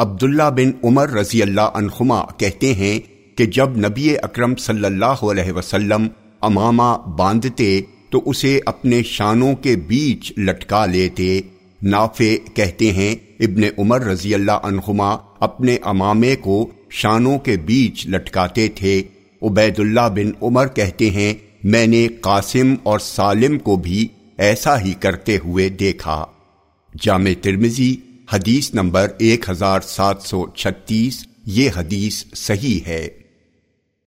عبداللہ بن عمر رضی اللہ عنہما کہتے ہیں کہ جب نبی اکرم صلی اللہ علیہ وسلم امامہ باندھتے تو اسے اپنے شانوں کے بیچ لٹکا لیتے۔ نافع کہتے ہیں ابن عمر رضی اللہ عنہما اپنے امامے کو شانوں کے بیچ لٹکاتے تھے۔ عبید اللہ بن عمر کہتے ہیں، میں نے قاسم اور سالم کو بھی ایسا ہی کرتے ہوئے دیکھا۔ جامع ترمزی حدیث نمبر ایک ہزار سات سو چھتیس یہ حدیث صحیح ہے۔